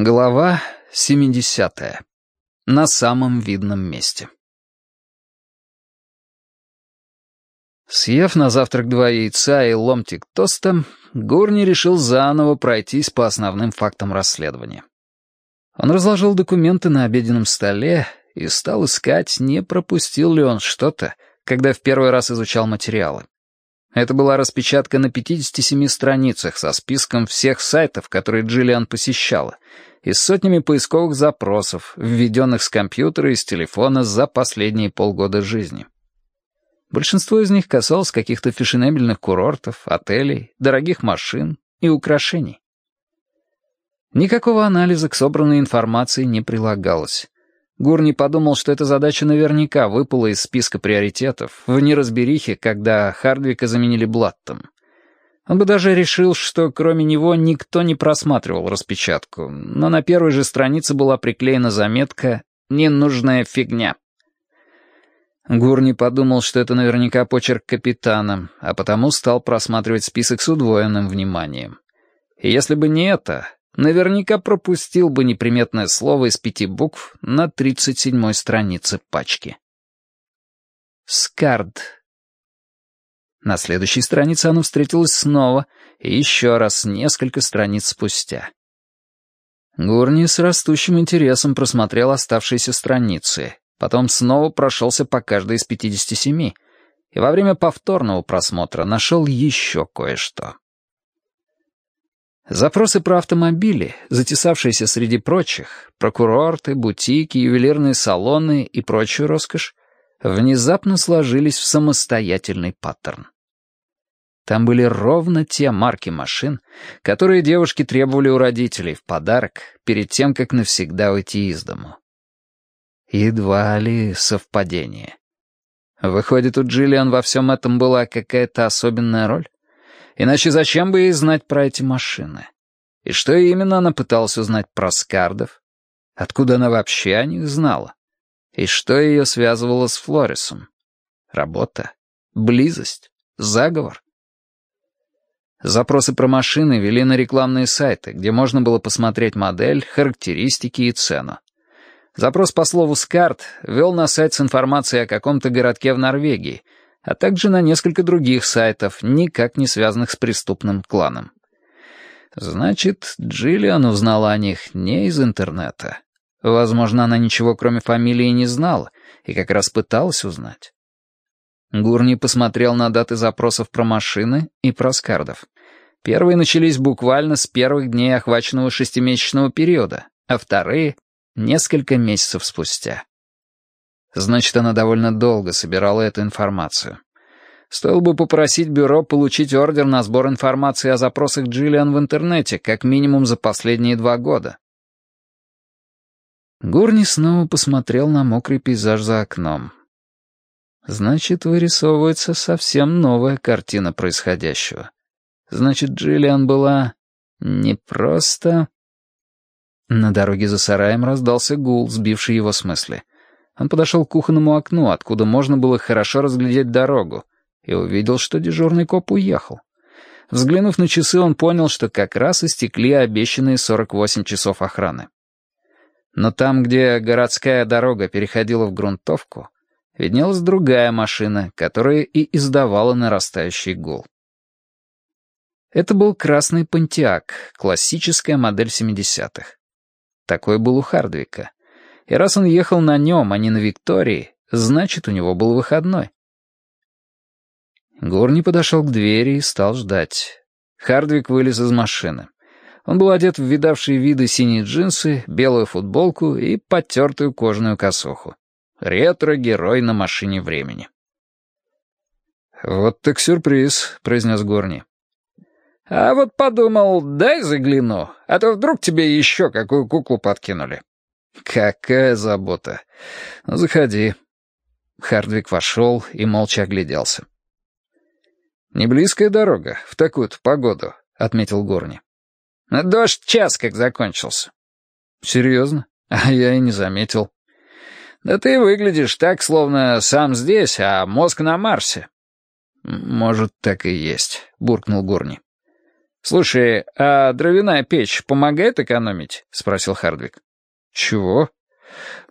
Глава 70. На самом видном месте. Съев на завтрак два яйца и ломтик тоста, Гурни решил заново пройтись по основным фактам расследования. Он разложил документы на обеденном столе и стал искать, не пропустил ли он что-то, когда в первый раз изучал материалы. Это была распечатка на 57 страницах со списком всех сайтов, которые Джиллиан посещала — и сотнями поисковых запросов, введенных с компьютера и с телефона за последние полгода жизни. Большинство из них касалось каких-то фешенебельных курортов, отелей, дорогих машин и украшений. Никакого анализа к собранной информации не прилагалось. Гурни подумал, что эта задача наверняка выпала из списка приоритетов в неразберихе, когда Хардвика заменили Блаттом. Он бы даже решил, что кроме него никто не просматривал распечатку, но на первой же странице была приклеена заметка «Ненужная фигня». Гурни подумал, что это наверняка почерк капитана, а потому стал просматривать список с удвоенным вниманием. И если бы не это, наверняка пропустил бы неприметное слово из пяти букв на 37-й странице пачки. «Скард», на следующей странице оно встретилось снова, и еще раз, несколько страниц спустя. Гурни с растущим интересом просмотрел оставшиеся страницы, потом снова прошелся по каждой из 57, и во время повторного просмотра нашел еще кое-что. Запросы про автомобили, затесавшиеся среди прочих, прокурорты, бутики, ювелирные салоны и прочую роскошь, внезапно сложились в самостоятельный паттерн. Там были ровно те марки машин, которые девушки требовали у родителей в подарок перед тем, как навсегда уйти из дому. Едва ли совпадение. Выходит, у Джиллиан во всем этом была какая-то особенная роль? Иначе зачем бы ей знать про эти машины? И что именно она пыталась узнать про Скардов? Откуда она вообще о них знала? И что ее связывало с Флорисом? Работа? Близость? Заговор? Запросы про машины вели на рекламные сайты, где можно было посмотреть модель, характеристики и цену. Запрос по слову «Скарт» вел на сайт с информацией о каком-то городке в Норвегии, а также на несколько других сайтов, никак не связанных с преступным кланом. Значит, Джиллиан узнала о них не из интернета. Возможно, она ничего кроме фамилии не знала и как раз пыталась узнать. Гурни посмотрел на даты запросов про машины и про скардов. Первые начались буквально с первых дней охваченного шестимесячного периода, а вторые — несколько месяцев спустя. Значит, она довольно долго собирала эту информацию. Стоило бы попросить бюро получить ордер на сбор информации о запросах Джиллиан в интернете как минимум за последние два года. Гурни снова посмотрел на мокрый пейзаж за окном. Значит, вырисовывается совсем новая картина происходящего. Значит, Джиллиан была не просто... На дороге за сараем раздался гул, сбивший его с мысли. Он подошел к кухонному окну, откуда можно было хорошо разглядеть дорогу, и увидел, что дежурный коп уехал. Взглянув на часы, он понял, что как раз истекли обещанные 48 часов охраны. Но там, где городская дорога переходила в грунтовку, виднелась другая машина, которая и издавала нарастающий гул. Это был красный Понтиак, классическая модель 70-х. Такой был у Хардвика. И раз он ехал на нем, а не на Виктории, значит, у него был выходной. Горни подошел к двери и стал ждать. Хардвик вылез из машины. Он был одет в видавшие виды синие джинсы, белую футболку и потертую кожаную косуху. Ретро-герой на машине времени. «Вот так сюрприз», — произнес Горни. «А вот подумал, дай загляну, а то вдруг тебе еще какую куклу подкинули». «Какая забота! Ну, заходи». Хардвик вошел и молча огляделся. «Не близкая дорога в такую-то погоду», — отметил Горни. Дождь час как закончился. Серьезно? А я и не заметил. Да ты выглядишь так, словно сам здесь, а мозг на Марсе. Может, так и есть, буркнул Гурни. «Слушай, а дровяная печь помогает экономить?» — спросил Хардвик. «Чего?»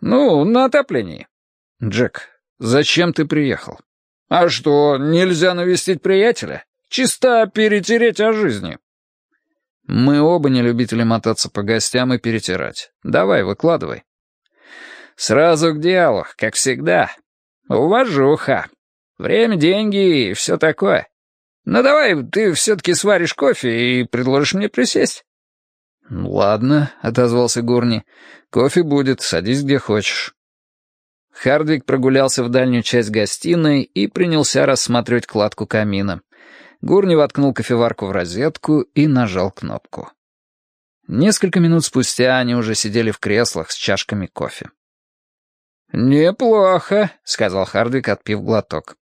«Ну, на отоплении». «Джек, зачем ты приехал?» «А что, нельзя навестить приятеля? Чисто перетереть о жизни». «Мы оба не любители мотаться по гостям и перетирать. Давай, выкладывай». «Сразу к делу, как всегда. Уважуха. Время, деньги и все такое. Ну давай, ты все-таки сваришь кофе и предложишь мне присесть». «Ладно», — отозвался Гурни. «Кофе будет, садись где хочешь». Хардвик прогулялся в дальнюю часть гостиной и принялся рассматривать кладку камина. Гурни воткнул кофеварку в розетку и нажал кнопку. Несколько минут спустя они уже сидели в креслах с чашками кофе. «Неплохо», — сказал Хардвик, отпив глоток.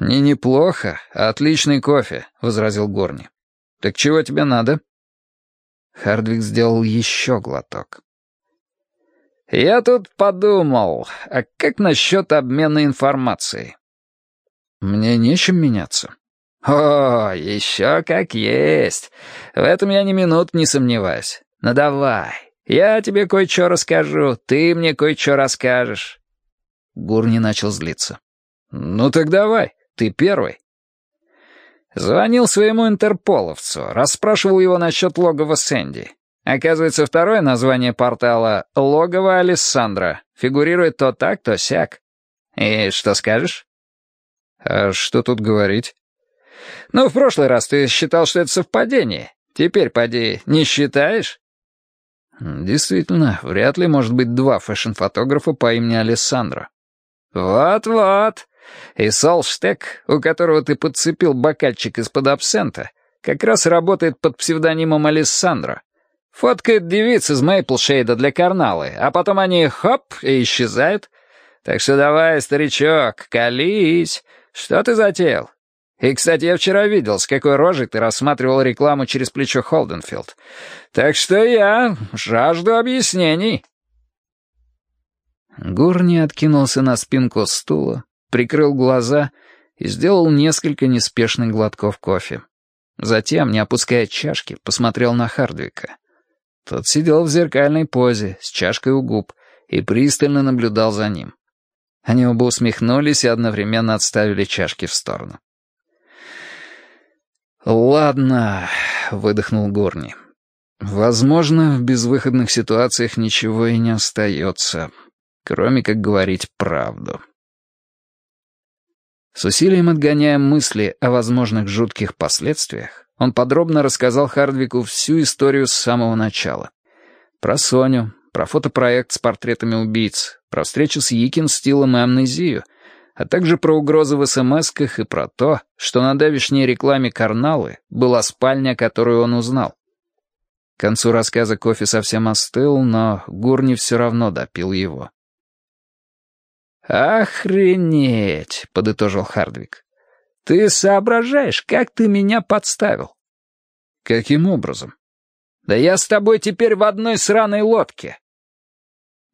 «Не неплохо, а отличный кофе», — возразил Горни. «Так чего тебе надо?» Хардвик сделал еще глоток. «Я тут подумал, а как насчет обмена информацией?» «Мне нечем меняться». «О, еще как есть. В этом я ни минут не сомневаюсь. Ну давай, я тебе кое-что расскажу, ты мне кое-что расскажешь». Гурни начал злиться. «Ну так давай, ты первый». Звонил своему интерполовцу, расспрашивал его насчет логова Сэнди. Оказывается, второе название портала — «Логово Алессандра». Фигурирует то так, то сяк. И что скажешь? А что тут говорить? Ну, в прошлый раз ты считал, что это совпадение. Теперь, поди, не считаешь? Действительно, вряд ли может быть два фэшн-фотографа по имени Алессандро. Вот-вот. И Солштек, у которого ты подцепил бокальчик из-под абсента, как раз работает под псевдонимом Алессандро. Фоткает девиц из Мейплшейда для карналы, а потом они хоп и исчезают. Так что давай, старичок, колись. Что ты затеял? И, кстати, я вчера видел, с какой рожей ты рассматривал рекламу через плечо Холденфилд. Так что я жажду объяснений». Гурни откинулся на спинку стула, прикрыл глаза и сделал несколько неспешных глотков кофе. Затем, не опуская чашки, посмотрел на Хардвика. Тот сидел в зеркальной позе, с чашкой у губ, и пристально наблюдал за ним. Они оба усмехнулись и одновременно отставили чашки в сторону. «Ладно», — выдохнул Горни. «Возможно, в безвыходных ситуациях ничего и не остается, кроме как говорить правду». С усилием отгоняя мысли о возможных жутких последствиях, он подробно рассказал Хардвику всю историю с самого начала. Про Соню, про фотопроект с портретами убийц, про встречу с Якин Стилом и амнезию, а также про угрозы в СМСках и про то, что на давишней рекламе Карналы была спальня, которую он узнал. К концу рассказа кофе совсем остыл, но Гурни все равно допил его. «Охренеть!» — подытожил Хардвик. «Ты соображаешь, как ты меня подставил?» «Каким образом?» «Да я с тобой теперь в одной сраной лодке».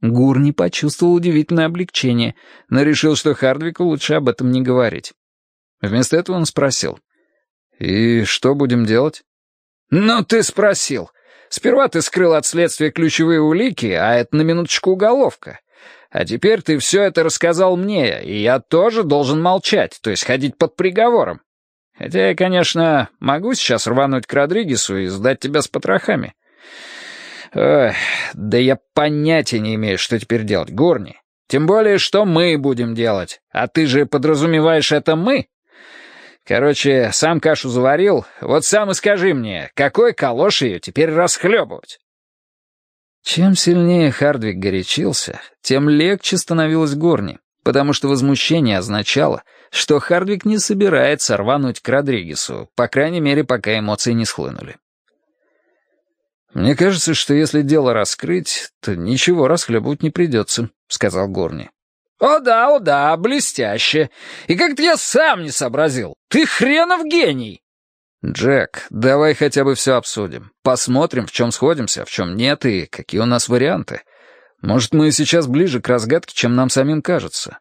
Гур не почувствовал удивительное облегчение, но решил, что Хардвику лучше об этом не говорить. Вместо этого он спросил. «И что будем делать?» «Ну, ты спросил. Сперва ты скрыл от следствия ключевые улики, а это на минуточку уголовка. А теперь ты все это рассказал мне, и я тоже должен молчать, то есть ходить под приговором. Хотя я, конечно, могу сейчас рвануть к Родригесу и сдать тебя с потрохами. Ой, да я понятия не имею, что теперь делать, Горни. Тем более, что мы будем делать. А ты же подразумеваешь это мы? Короче, сам кашу заварил, вот сам и скажи мне, какой калош ее теперь расхлебывать? Чем сильнее Хардвик горячился, тем легче становилось Горни, потому что возмущение означало, что Хардвик не собирается рвануть к Родригесу, по крайней мере, пока эмоции не схлынули. «Мне кажется, что если дело раскрыть, то ничего расхлебывать не придется», — сказал Горни. «О да, о да, блестяще. И как-то я сам не сообразил. Ты хренов гений!» «Джек, давай хотя бы все обсудим. Посмотрим, в чем сходимся, в чем нет, и какие у нас варианты. Может, мы сейчас ближе к разгадке, чем нам самим кажется».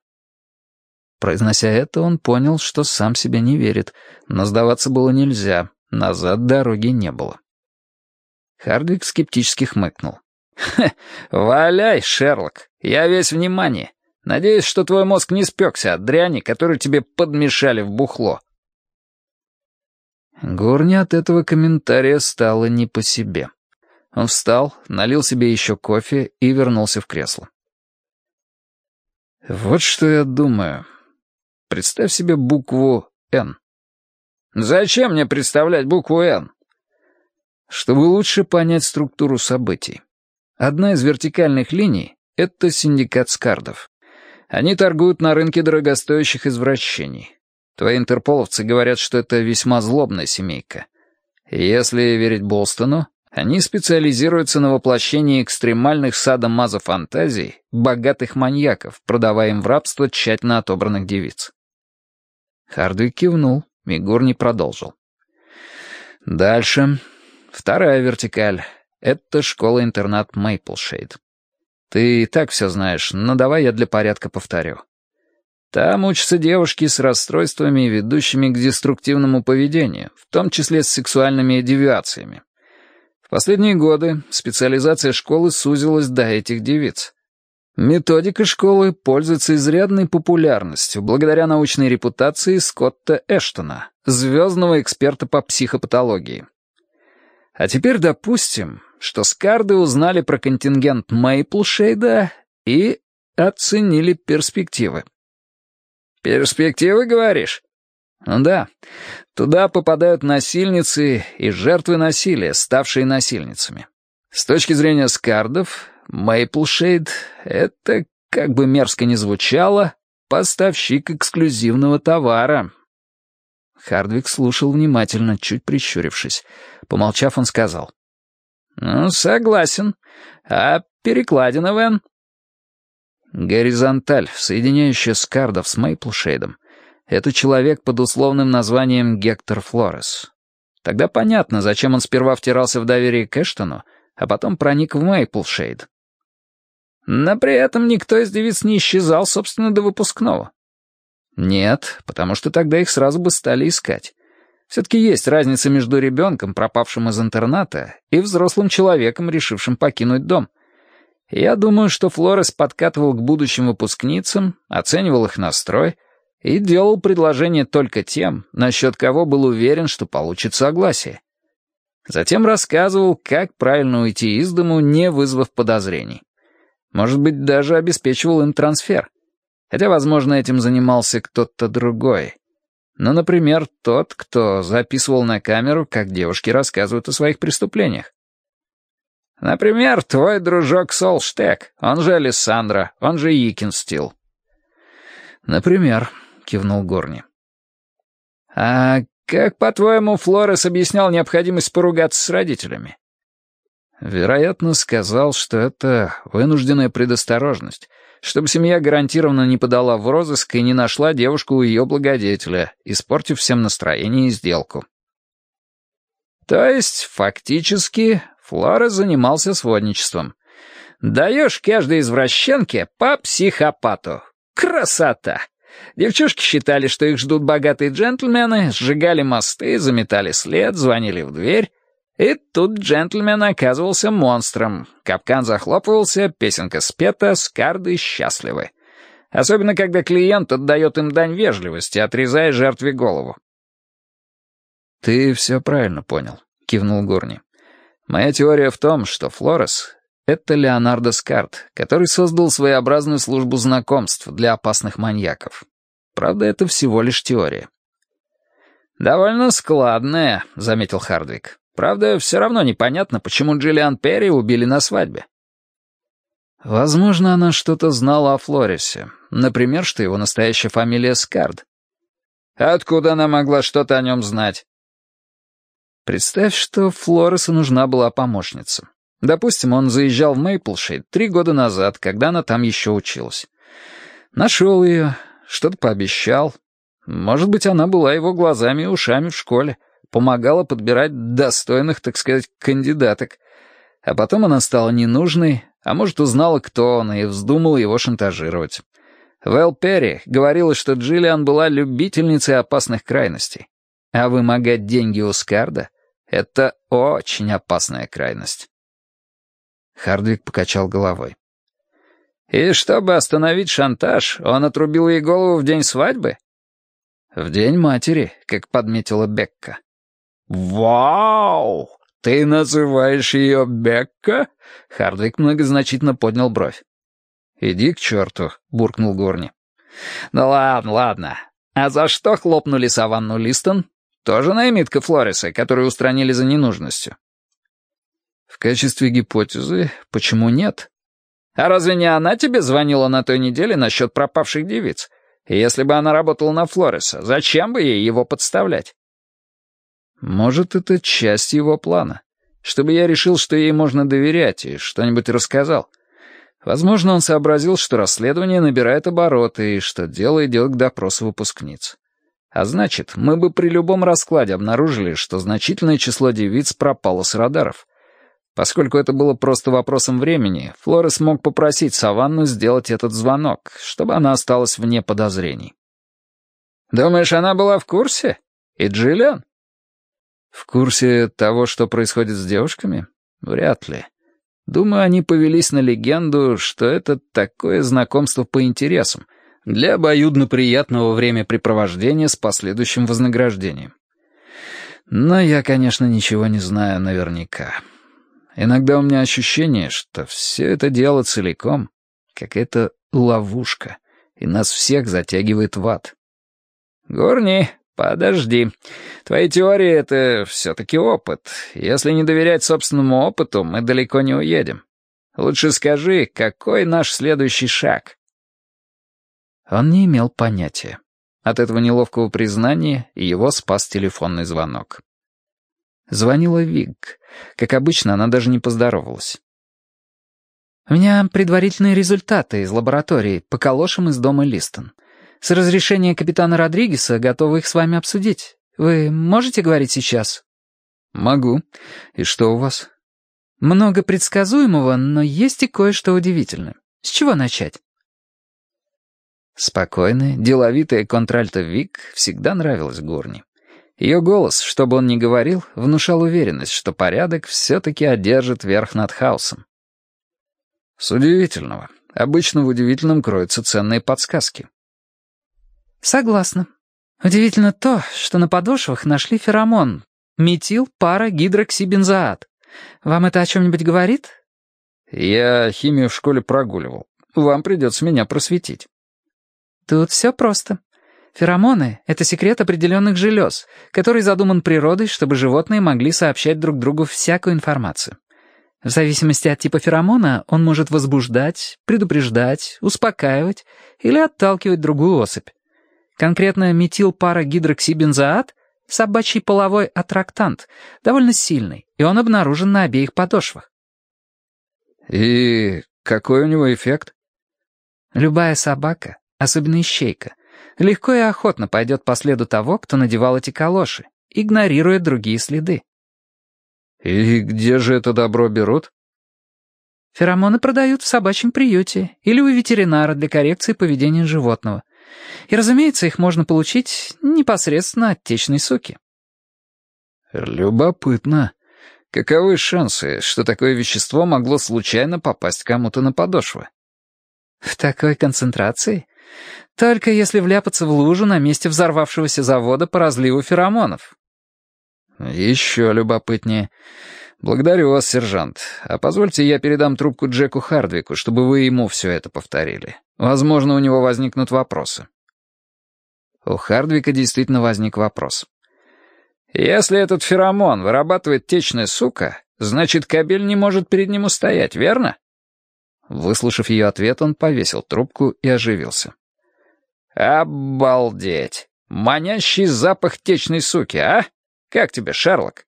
Произнося это, он понял, что сам себе не верит, но сдаваться было нельзя. Назад дороги не было. Хардвик скептически хмыкнул. «Хе, валяй, Шерлок, я весь внимание. Надеюсь, что твой мозг не спекся от дряни, которую тебе подмешали в бухло». Горни от этого комментария стало не по себе. Он встал, налил себе еще кофе и вернулся в кресло. «Вот что я думаю. Представь себе букву «Н». «Зачем мне представлять букву «Н»?» Чтобы лучше понять структуру событий. Одна из вертикальных линий — это синдикат скардов. Они торгуют на рынке дорогостоящих извращений. Твои интерполовцы говорят, что это весьма злобная семейка. Если верить Болстону, они специализируются на воплощении экстремальных садомазо-фантазий богатых маньяков, продавая им в рабство тщательно отобранных девиц. Хардвик кивнул, и Гурни продолжил. Дальше. Вторая вертикаль. Это школа-интернат Мейплшейд. Ты и так все знаешь, но давай я для порядка повторю. Там учатся девушки с расстройствами, ведущими к деструктивному поведению, в том числе с сексуальными девиациями последние годы специализация школы сузилась до этих девиц. Методика школы пользуется изрядной популярностью благодаря научной репутации Скотта Эштона, звездного эксперта по психопатологии. А теперь допустим, что Скарды узнали про контингент Мейплшейда и оценили перспективы. «Перспективы, говоришь?» Да, туда попадают насильницы и жертвы насилия, ставшие насильницами. С точки зрения скардов, Мейплшейд — это, как бы мерзко ни звучало, поставщик эксклюзивного товара. Хардвик слушал внимательно, чуть прищурившись. Помолчав, он сказал. «Ну, согласен. А перекладина, Вен?» Горизонталь, соединяющая скардов с Мейплшейдом, это человек под условным названием Гектор Флорес. Тогда понятно, зачем он сперва втирался в доверие к Эштону, а потом проник в Мейплшейд. Но при этом никто из девиц не исчезал, собственно, до выпускного. Нет, потому что тогда их сразу бы стали искать. Все-таки есть разница между ребенком, пропавшим из интерната, и взрослым человеком, решившим покинуть дом. Я думаю, что Флорес подкатывал к будущим выпускницам, оценивал их настрой — и делал предложение только тем, насчет кого был уверен, что получит согласие. Затем рассказывал, как правильно уйти из дому, не вызвав подозрений. Может быть, даже обеспечивал им трансфер. Хотя, возможно, этим занимался кто-то другой. Ну, например, тот, кто записывал на камеру, как девушки рассказывают о своих преступлениях. Например, твой дружок Солштек, он же Алессандро, он же Икинстил. Например кивнул Горни. «А как, по-твоему, Флорес объяснял необходимость поругаться с родителями?» Вероятно, сказал, что это вынужденная предосторожность, чтобы семья гарантированно не подала в розыск и не нашла девушку у ее благодетеля, испортив всем настроение и сделку. То есть, фактически, Флорес занимался сводничеством. Даешь каждой извращенке по психопату. Красота! Девчушки считали, что их ждут богатые джентльмены, сжигали мосты, заметали след, звонили в дверь. И тут джентльмен оказывался монстром. Капкан захлопывался, песенка спета, скарды счастливы. Особенно, когда клиент отдает им дань вежливости, отрезая жертве голову. «Ты все правильно понял», — кивнул Горни. «Моя теория в том, что Флорес — это Леонардо Скарт, который создал своеобразную службу знакомств для опасных маньяков. Правда, это всего лишь теория. «Довольно складная», — заметил Хардвик. «Правда, все равно непонятно, почему Джиллиан Перри убили на свадьбе». Возможно, она что-то знала о Флорисе. Например, что его настоящая фамилия Скард. Откуда она могла что-то о нем знать? Представь, что Флорису нужна была помощница. Допустим, он заезжал в Мейплшейд три года назад, когда она там еще училась. Нашел ее, что-то пообещал. Может быть, она была его глазами и ушами в школе, помогала подбирать достойных, так сказать, кандидаток. А потом она стала ненужной, а может, узнала, кто он, и вздумала его шантажировать. Вэл Перри говорила, что Джиллиан была любительницей опасных крайностей. а вымогать деньги у Скарда — это очень опасная крайность. Хардвик покачал головой. «И чтобы остановить шантаж, он отрубил ей голову в день свадьбы?» «В день матери», как подметила Бекка. «Вау! Ты называешь ее Бекка?» Хардвик многозначительно поднял бровь. «Иди к черту», — буркнул Горни. «Ну ладно, ладно. А за что хлопнули Саванну Листон? Тоже наймитка Флориса, которую устранили за ненужностью?» «В качестве гипотезы, почему нет?» «А разве не она тебе звонила на той неделе насчет пропавших девиц? Если бы она работала на Флориса, зачем бы ей его подставлять?» Может, это часть его плана. Чтобы я решил, что ей можно доверять, и что-нибудь рассказал. Возможно, он сообразил, что расследование набирает обороты, и что дело идет к допросу выпускниц. А значит, мы бы при любом раскладе обнаружили, что значительное число девиц пропало с радаров. Поскольку это было просто вопросом времени, Флорес мог попросить Саванну сделать этот звонок, чтобы она осталась вне подозрений. «Думаешь, она была в курсе? И Джиллиан?» В курсе того, что происходит с девушками? Вряд ли. Думаю, они повелись на легенду, что это такое знакомство по интересам, для обоюдно приятного времяпрепровождения с последующим вознаграждением. Но я, конечно, ничего не знаю наверняка. Иногда у меня ощущение, что все это дело целиком какая-то ловушка, и нас всех затягивает в ад. «Горни, «Подожди. Твои теории — это все-таки опыт. Если не доверять собственному опыту, мы далеко не уедем. Лучше скажи, какой наш следующий шаг?» Он не имел понятия. От этого неловкого признания его спас телефонный звонок. Звонила Виг. Как обычно, она даже не поздоровалась. «У меня предварительные результаты из лаборатории по калошам из дома Листон. С разрешения капитана Родригеса готовы их с вами обсудить. Вы можете говорить сейчас?» «Могу. И что у вас?» «Много предсказуемого, но есть и кое-что удивительное. С чего начать?» Спокойная, деловитая контральта Вик всегда нравилась Горни. Ее голос, что бы он ни говорил, внушал уверенность, что порядок все-таки одержит верх над хаосом. «С удивительного. Обычно в удивительном кроются ценные подсказки. Согласна. Удивительно то, что на подошвах нашли феромон. Метил пара гидроксибензоат. Вам это о чем-нибудь говорит? Я химию в школе прогуливал. Вам придется меня просветить. Тут все просто. Феромоны — это секрет определенных желез, который задуман природой, чтобы животные могли сообщать друг другу всякую информацию. В зависимости от типа феромона он может возбуждать, предупреждать, успокаивать или отталкивать другую особь. Конкретно метилпарагидроксибензоат — собачий половой аттрактант, довольно сильный, и он обнаружен на обеих подошвах. И какой у него эффект? Любая собака, особенно ищейка, легко и охотно пойдет по следу того, кто надевал эти калоши, игнорируя другие следы. И где же это добро берут? Феромоны продают в собачьем приюте или у ветеринара для коррекции поведения животного. И, разумеется, их можно получить непосредственно от течной соки. Любопытно. Каковы шансы, что такое вещество могло случайно попасть кому-то на подошвы? В такой концентрации? Только если вляпаться в лужу на месте взорвавшегося завода по разливу феромонов. Еще любопытнее. Благодарю вас, сержант. А позвольте я передам трубку Джеку Хардвику, чтобы вы ему все это повторили. Возможно, у него возникнут вопросы». У Хардвика действительно возник вопрос. «Если этот феромон вырабатывает течная сука, значит, кабель не может перед ним устоять, верно?» Выслушав ее ответ, он повесил трубку и оживился. «Обалдеть! Манящий запах течной суки, а? Как тебе, Шерлок?»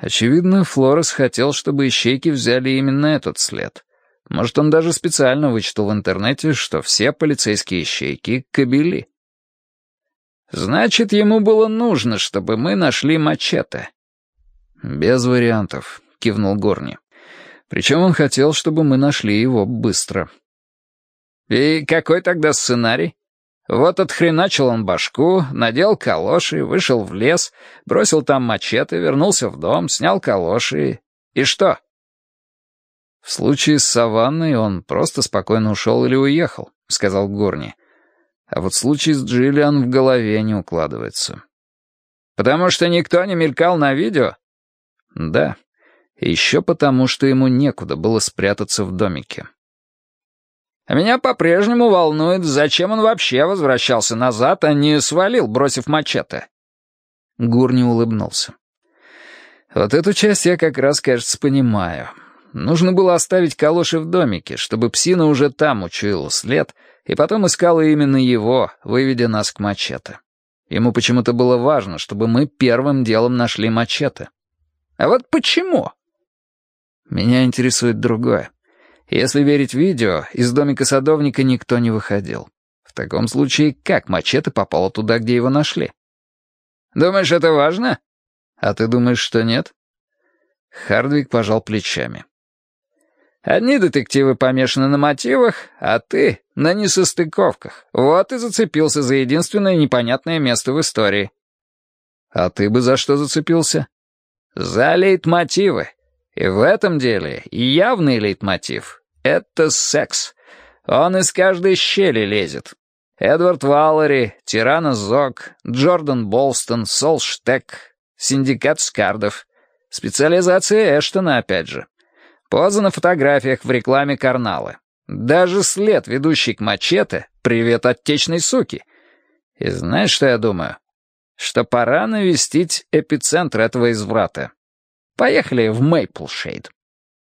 Очевидно, Флорес хотел, чтобы ищейки взяли именно этот след. Может, он даже специально вычитал в интернете, что все полицейские ищейки — кобели. «Значит, ему было нужно, чтобы мы нашли мачете». «Без вариантов», — кивнул Горни. «Причем он хотел, чтобы мы нашли его быстро». «И какой тогда сценарий? Вот отхреначил он башку, надел калоши, вышел в лес, бросил там мачете, вернулся в дом, снял калоши. И что? В случае с Саванной он просто спокойно ушел или уехал, сказал Горни. А вот случай с Джиллиан в голове не укладывается. Потому что никто не мелькал на видео? Да. еще потому, что ему некуда было спрятаться в домике. А меня по-прежнему волнует, зачем он вообще возвращался назад, а не свалил, бросив мачете. Гурни улыбнулся. Вот эту часть я как раз, кажется, понимаю. Нужно было оставить калоши в домике, чтобы псина уже там учуяла след, и потом искала именно его, выведя нас к мачете. Ему почему-то было важно, чтобы мы первым делом нашли мачете. А вот почему? Меня интересует другое. Если верить видео, из домика садовника никто не выходил. В таком случае, как мачете попало туда, где его нашли? Думаешь, это важно? А ты думаешь, что нет? Хардвик пожал плечами. Одни детективы помешаны на мотивах, а ты — на несостыковках. Вот и зацепился за единственное непонятное место в истории. А ты бы за что зацепился? За лейтмотивы. И в этом деле явный лейтмотив — это секс. Он из каждой щели лезет. Эдвард Валлери, Тиранос Зок, Джордан Болстон, Сол Штек, Синдикат Скардов. Специализация Эштона, опять же. Поза на фотографиях в рекламе Карналы. Даже след, ведущий к мачете, привет от течной суки. И знаешь, что я думаю? Что пора навестить эпицентр этого изврата. Поехали в Мейплшейд.